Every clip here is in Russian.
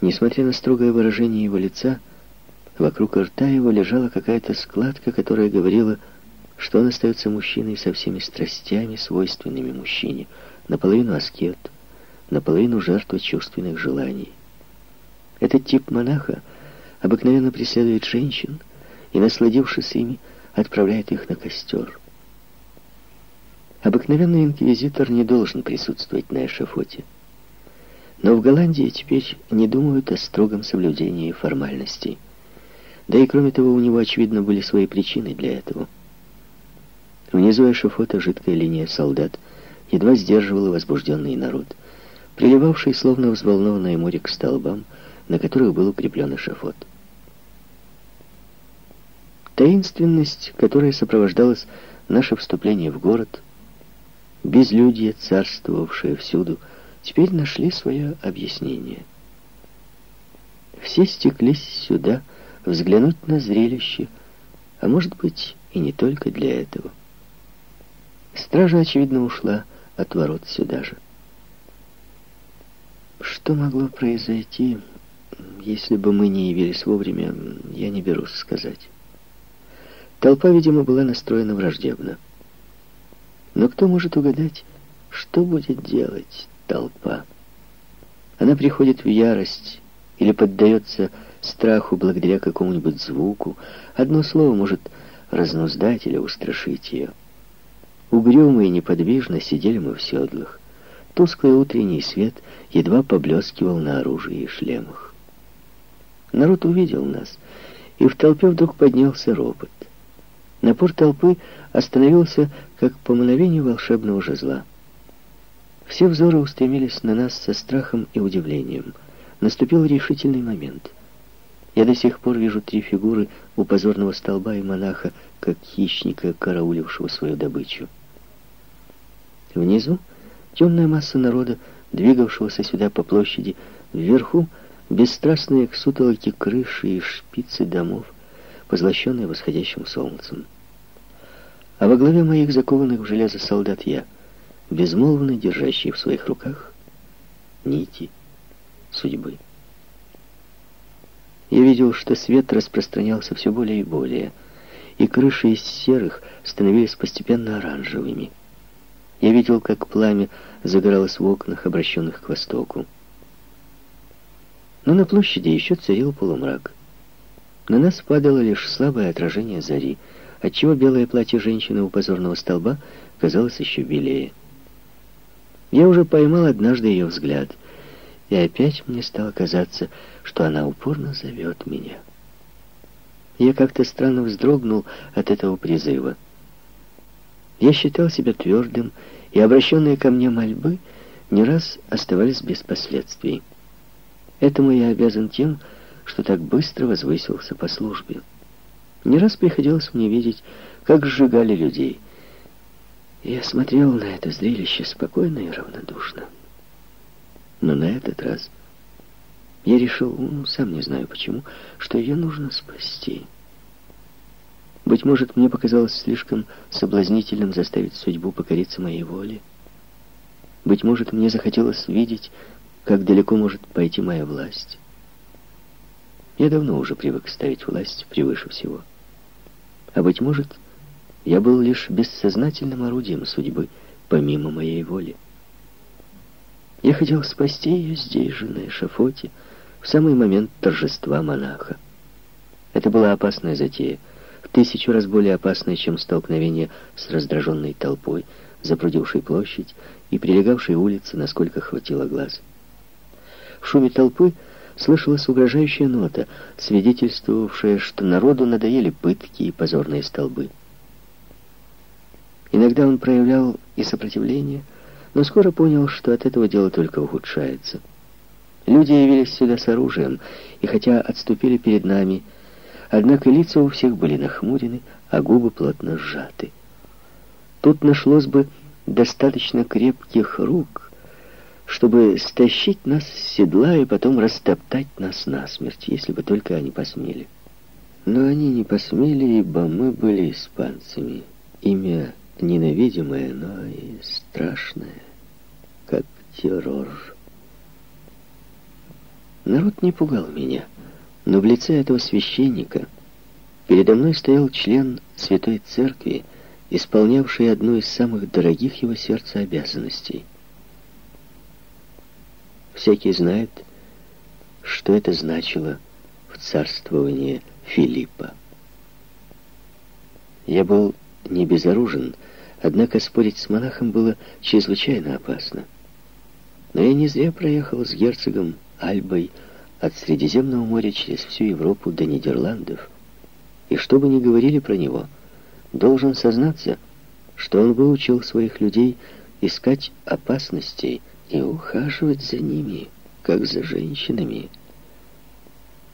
Несмотря на строгое выражение его лица, вокруг рта его лежала какая-то складка, которая говорила, что он остается мужчиной со всеми страстями, свойственными мужчине, наполовину аскет, наполовину жертва чувственных желаний. Этот тип монаха обыкновенно преследует женщин и, насладившись ими, отправляет их на костер. Обыкновенный инквизитор не должен присутствовать на эшафоте. Но в Голландии теперь не думают о строгом соблюдении формальностей. Да и кроме того, у него, очевидно, были свои причины для этого. Внизу эшафота жидкая линия солдат едва сдерживала возбужденный народ, приливавший, словно взволнованное море, к столбам, на которых был укреплен эшафот. Таинственность, которая сопровождалась наше вступление в город, безлюдье, царствовавшее всюду, — теперь нашли свое объяснение. Все стеклись сюда взглянуть на зрелище, а может быть и не только для этого. Стража, очевидно, ушла от ворот сюда же. Что могло произойти, если бы мы не явились вовремя, я не берусь сказать. Толпа, видимо, была настроена враждебно. Но кто может угадать, что будет делать толпа. Она приходит в ярость или поддается страху благодаря какому-нибудь звуку. Одно слово может разнуздать или устрашить ее. Угрюмо и неподвижно сидели мы в седлах. Тусклый утренний свет едва поблескивал на оружии и шлемах. Народ увидел нас, и в толпе вдруг поднялся ропот. Напор толпы остановился, как по мановению волшебного жезла. Все взоры устремились на нас со страхом и удивлением. Наступил решительный момент. Я до сих пор вижу три фигуры у позорного столба и монаха, как хищника, караулившего свою добычу. Внизу темная масса народа, двигавшегося сюда по площади, вверху бесстрастные к сутолоке крыши и шпицы домов, позлощенные восходящим солнцем. А во главе моих закованных в железо солдат я — безмолвно держащий в своих руках нити судьбы. Я видел, что свет распространялся все более и более, и крыши из серых становились постепенно оранжевыми. Я видел, как пламя загоралось в окнах, обращенных к востоку. Но на площади еще царил полумрак. На нас падало лишь слабое отражение зари, отчего белое платье женщины у позорного столба казалось еще белее. Я уже поймал однажды ее взгляд, и опять мне стало казаться, что она упорно зовет меня. Я как-то странно вздрогнул от этого призыва. Я считал себя твердым, и обращенные ко мне мольбы не раз оставались без последствий. Этому я обязан тем, что так быстро возвысился по службе. Не раз приходилось мне видеть, как сжигали людей — я смотрел на это зрелище спокойно и равнодушно. Но на этот раз я решил, ну, сам не знаю почему, что ее нужно спасти. Быть может, мне показалось слишком соблазнительным заставить судьбу покориться моей воле. Быть может, мне захотелось видеть, как далеко может пойти моя власть. Я давно уже привык ставить власть превыше всего. А быть может, я был лишь бессознательным орудием судьбы, помимо моей воли. Я хотел спасти ее здесь же, на эшафоте, в самый момент торжества монаха. Это была опасная затея, в тысячу раз более опасная, чем столкновение с раздраженной толпой, запрудившей площадь и прилегавшей улицы, насколько хватило глаз. В шуме толпы слышалась угрожающая нота, свидетельствовавшая, что народу надоели пытки и позорные столбы. Иногда он проявлял и сопротивление, но скоро понял, что от этого дело только ухудшается. Люди явились сюда с оружием, и хотя отступили перед нами, однако лица у всех были нахмурены, а губы плотно сжаты. Тут нашлось бы достаточно крепких рук, чтобы стащить нас с седла и потом растоптать нас насмерть, если бы только они посмели. Но они не посмели, ибо мы были испанцами. Имя ненавидимое, но и страшное, как террор. Народ не пугал меня, но в лице этого священника передо мной стоял член Святой Церкви, исполнявший одну из самых дорогих его сердца обязанностей. Всякий знает, что это значило в царствовании Филиппа. Я был не безоружен, однако спорить с монахом было чрезвычайно опасно. Но я не зря проехал с герцогом Альбой от Средиземного моря через всю Европу до Нидерландов. И что бы ни говорили про него, должен сознаться, что он выучил своих людей искать опасностей и ухаживать за ними, как за женщинами.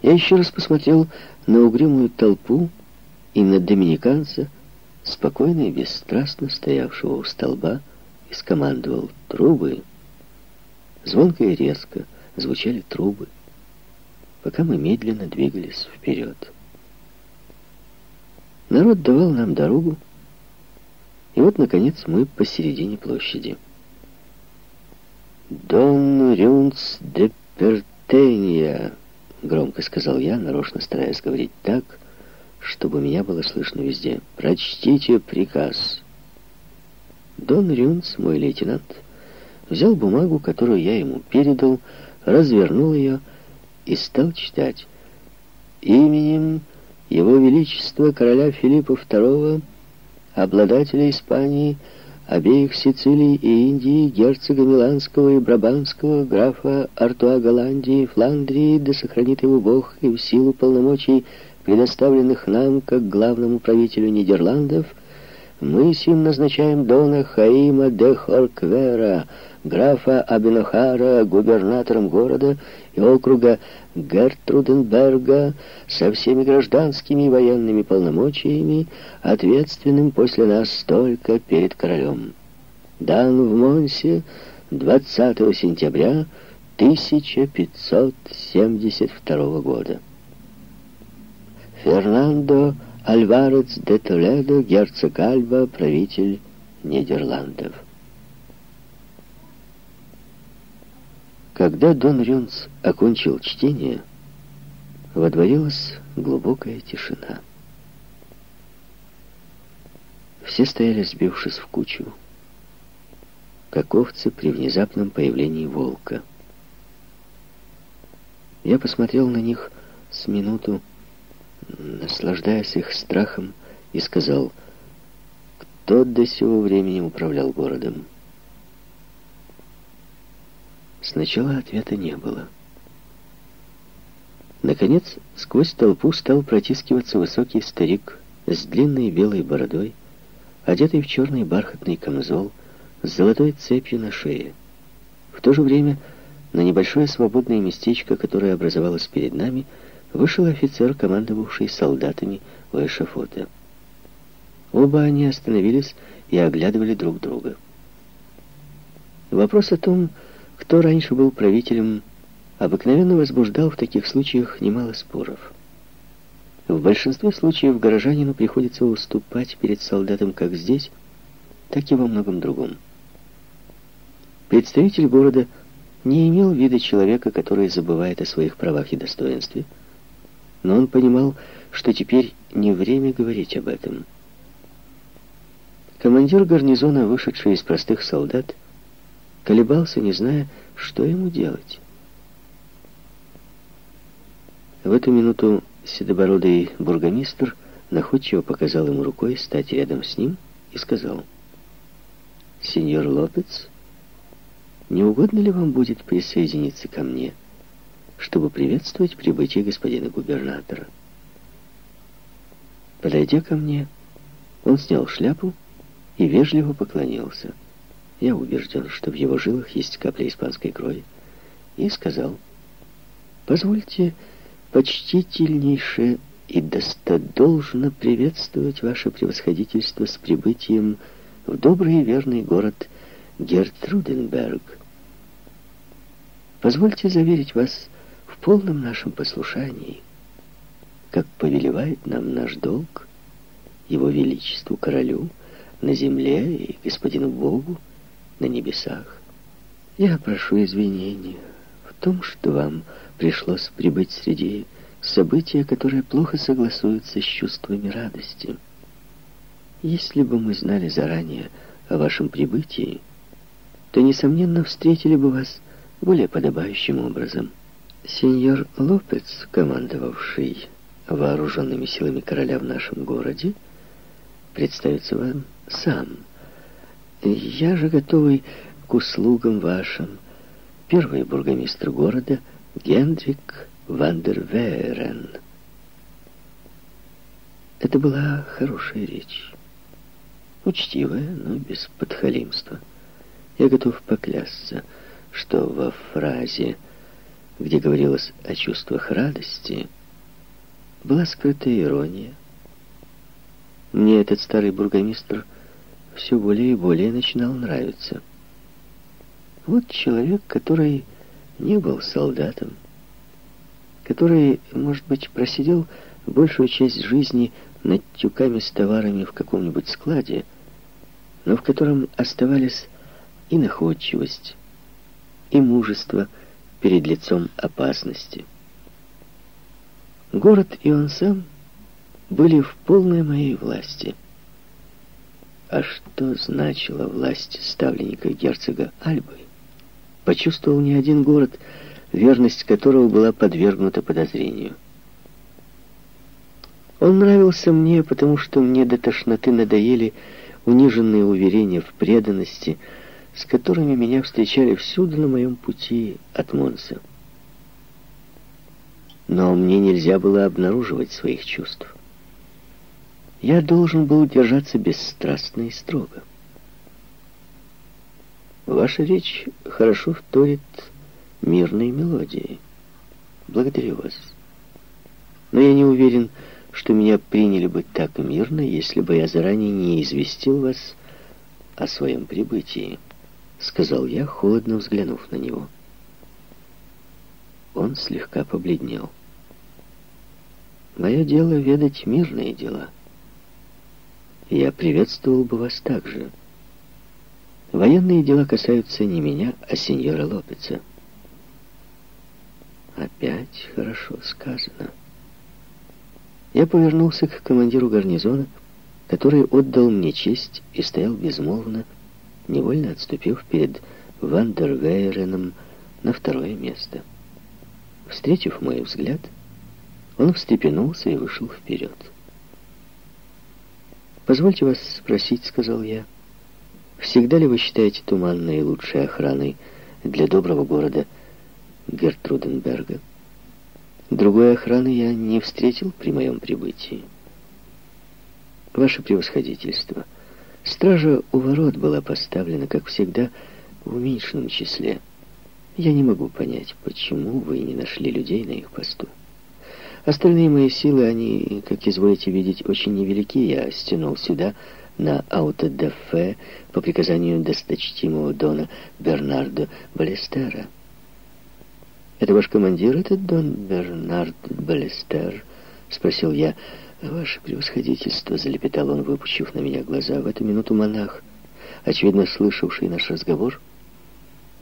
Я еще раз посмотрел на угрюмую толпу и на доминиканца, спокойно и бесстрастно стоявшего у столба, и скомандовал «Трубы!» Звонко и резко звучали трубы, пока мы медленно двигались вперед. Народ давал нам дорогу, и вот, наконец, мы посередине площади. «Дон Рюнц де Пертения», — громко сказал я, нарочно стараясь говорить так, чтобы меня было слышно везде. «Прочтите приказ». Дон Рюнц, мой лейтенант, взял бумагу, которую я ему передал, развернул ее и стал читать. «Именем Его Величества короля Филиппа II, обладателя Испании, обеих Сицилий и Индии, герцога Миланского и Брабанского, графа Артуа Голландии Фландрии, да сохранит его Бог и в силу полномочий, предоставленных нам, как главному правителю Нидерландов, мы сим назначаем Дона Хаима де Хорквера, графа Абенохара, губернатором города и округа Гертруденберга со всеми гражданскими и военными полномочиями, ответственным после нас только перед королем. Дан в Монсе 20 сентября 1572 года. Фернандо Альварец де Толедо, герцог Альба, правитель Нидерландов. Когда Дон Рюнц окончил чтение, водворилась глубокая тишина. Все стояли, сбившись в кучу, как овцы при внезапном появлении волка. Я посмотрел на них с минуту, наслаждаясь их страхом, и сказал, кто до сего времени управлял городом. Сначала ответа не было. Наконец, сквозь толпу стал протискиваться высокий старик с длинной белой бородой, одетый в черный бархатный камзол, с золотой цепью на шее. В то же время на небольшое свободное местечко, которое образовалось перед нами, вышел офицер, командовавший солдатами у эшафота. Оба они остановились и оглядывали друг друга. Вопрос о том, кто раньше был правителем, обыкновенно возбуждал в таких случаях немало споров. В большинстве случаев горожанину приходится уступать перед солдатом как здесь, так и во многом другом. Представитель города не имел вида человека, который забывает о своих правах и достоинстве, но он понимал, что теперь не время говорить об этом. Командир гарнизона, вышедший из простых солдат, колебался, не зная, что ему делать. В эту минуту седобородый бургомистр находчиво показал ему рукой стать рядом с ним и сказал, «Сеньор Лопец, не угодно ли вам будет присоединиться ко мне, чтобы приветствовать прибытие господина губернатора?» Подойдя ко мне, он снял шляпу и вежливо поклонился. Я убежден, что в его жилах есть капля испанской крови. И сказал, «Позвольте почтительнейше и достодолжно приветствовать ваше превосходительство с прибытием в добрый и верный город Гертруденберг. Позвольте заверить вас полном нашем послушании, как повелевает нам наш долг, его величеству королю, на земле и господину Богу, на небесах. Я прошу извинения в том, что вам пришлось прибыть среди события, которые плохо согласуются с чувствами радости. Если бы мы знали заранее о вашем прибытии, то, несомненно, встретили бы вас более подобающим образом. Сеньор Лопец, командовавший вооруженными силами короля в нашем городе, представится вам сам. Я же готовый к услугам вашим. Первый бургомистр города Гендрик Вандервейрен. Это была хорошая речь. Учтивая, но без подхалимства. Я готов поклясться, что во фразе, где говорилось о чувствах радости, была скрытая ирония. Мне этот старый бургомистр все более и более начинал нравиться. Вот человек, который не был солдатом, который, может быть, просидел большую часть жизни над тюками с товарами в каком-нибудь складе, но в котором оставались и находчивость, и мужество перед лицом опасности. Город и он сам были в полной моей власти. А что значила власть ставленника герцога Альбы? Почувствовал не один город, верность которого была подвергнута подозрению. Он нравился мне, потому что мне до тошноты надоели униженные уверения в преданности, с которыми меня встречали всюду на моем пути от Монса. Но мне нельзя было обнаруживать своих чувств. Я должен был держаться бесстрастно и строго. Ваша речь хорошо вторит мирной мелодии. Благодарю вас. Но я не уверен, что меня приняли бы так мирно, если бы я заранее не известил вас о своем прибытии, сказал я, холодно взглянув на него. Он слегка побледнел. Мое дело ведать мирные дела. Я приветствовал бы вас также. Военные дела касаются не меня, а сеньора Лопеца. Опять хорошо сказано. Я повернулся к командиру гарнизона, который отдал мне честь и стоял безмолвно, невольно отступив перед Вандервейреном на второе место. Встретив мой взгляд, он встрепенулся и вышел вперед. «Позвольте вас спросить», — сказал я, — «всегда ли вы считаете туманной лучшей охраной для доброго города Гертруденберга?» Другой охраны я не встретил при моем прибытии. Ваше превосходительство, стража у ворот была поставлена, как всегда, в уменьшенном числе. Я не могу понять, почему вы не нашли людей на их посту. Остальные мои силы, они, как изволите видеть, очень невелики. Я стянул сюда на аутодафе по приказанию досточтимого дона Бернардо Балестера. «Это ваш командир, этот Дон Бернард Балестер?» — спросил я. «Ваше превосходительство», — залепетал он, выпучив на меня глаза. В эту минуту монах, очевидно слышавший наш разговор,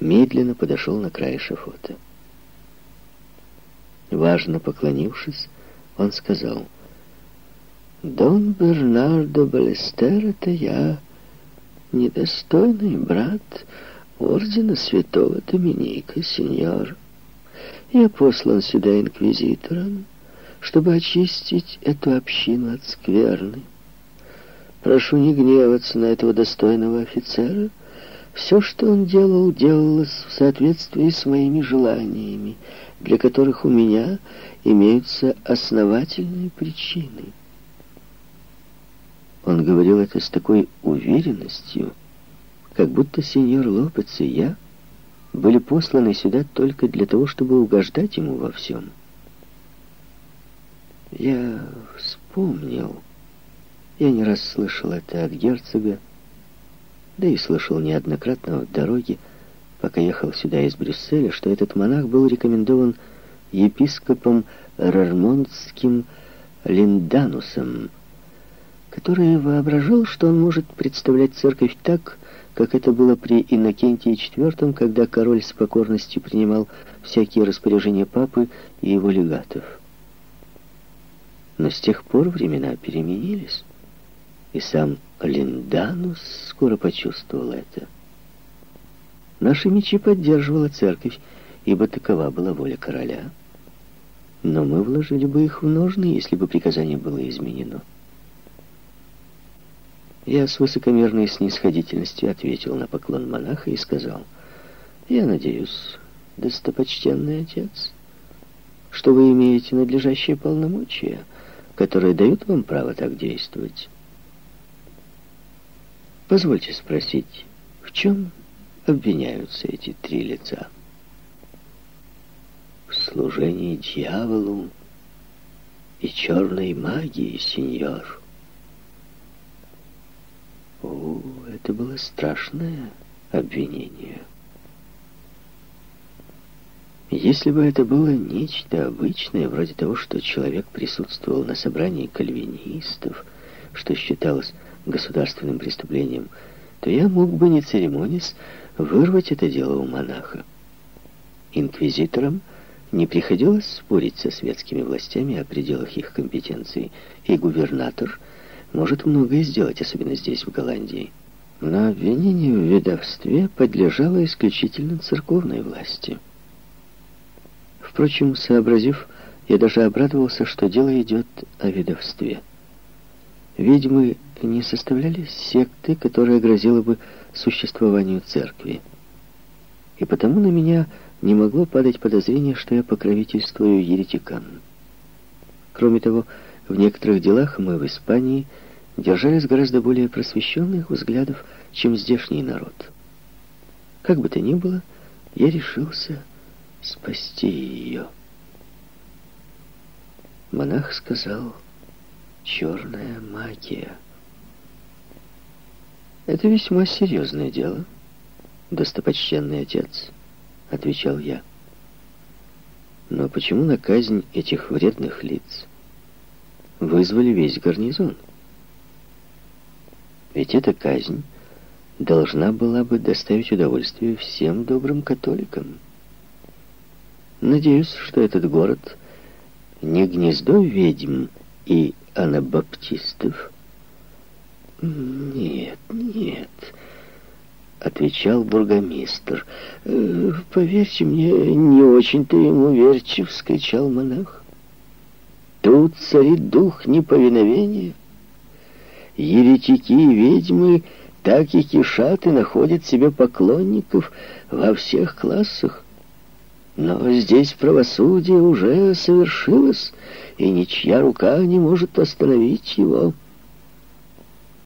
медленно подошел на край шафота. Важно поклонившись, он сказал, «Дон Бернардо Балестер — это я, недостойный брат ордена святого Доминика, сеньор». Я послан сюда инквизитором, чтобы очистить эту общину от скверны. Прошу не гневаться на этого достойного офицера. Все, что он делал, делалось в соответствии с моими желаниями, для которых у меня имеются основательные причины. Он говорил это с такой уверенностью, как будто сеньор Лопец и я были посланы сюда только для того, чтобы угождать ему во всем. Я вспомнил. Я не раз слышал это от герцога, да и слышал неоднократно в дороге, пока ехал сюда из Брюсселя, что этот монах был рекомендован епископом Рармондским Линданусом, который воображал, что он может представлять церковь так, как это было при Иннокентии IV, когда король с покорностью принимал всякие распоряжения папы и его легатов. Но с тех пор времена переменились, и сам Линданус скоро почувствовал это. Наши мечи поддерживала церковь, ибо такова была воля короля. Но мы вложили бы их в ножны, если бы приказание было изменено. Я с высокомерной снисходительностью ответил на поклон монаха и сказал, «Я надеюсь, достопочтенный отец, что вы имеете надлежащие полномочия, которые дают вам право так действовать. Позвольте спросить, в чем обвиняются эти три лица?» «В служении дьяволу и черной магии, сеньор». О, это было страшное обвинение. Если бы это было нечто обычное, вроде того, что человек присутствовал на собрании кальвинистов, что считалось государственным преступлением, то я мог бы, не церемонясь, вырвать это дело у монаха. Инквизиторам не приходилось спорить со светскими властями о пределах их компетенции, и губернатор – может многое сделать, особенно здесь, в Голландии. Но обвинение в ведовстве подлежало исключительно церковной власти. Впрочем, сообразив, я даже обрадовался, что дело идет о ведовстве. Ведьмы не составляли секты, которая грозила бы существованию церкви. И потому на меня не могло падать подозрение, что я покровительствую еретикам. Кроме того, в некоторых делах мы в Испании держались гораздо более просвещенных взглядов, чем здешний народ. Как бы то ни было, я решился спасти ее. Монах сказал «черная магия». «Это весьма серьезное дело, достопочтенный отец», — отвечал я. «Но почему на казнь этих вредных лиц вызвали весь гарнизон?» Ведь эта казнь должна была бы доставить удовольствие всем добрым католикам. Надеюсь, что этот город не гнездо ведьм и анабаптистов. Нет, нет, отвечал бургомистр. «Э, поверьте мне, не очень-то ему верчив, вскричал монах. Тут царит дух неповиновения. Еретики и ведьмы так и кишат и находят себе поклонников во всех классах. Но здесь правосудие уже совершилось, и ничья рука не может остановить его.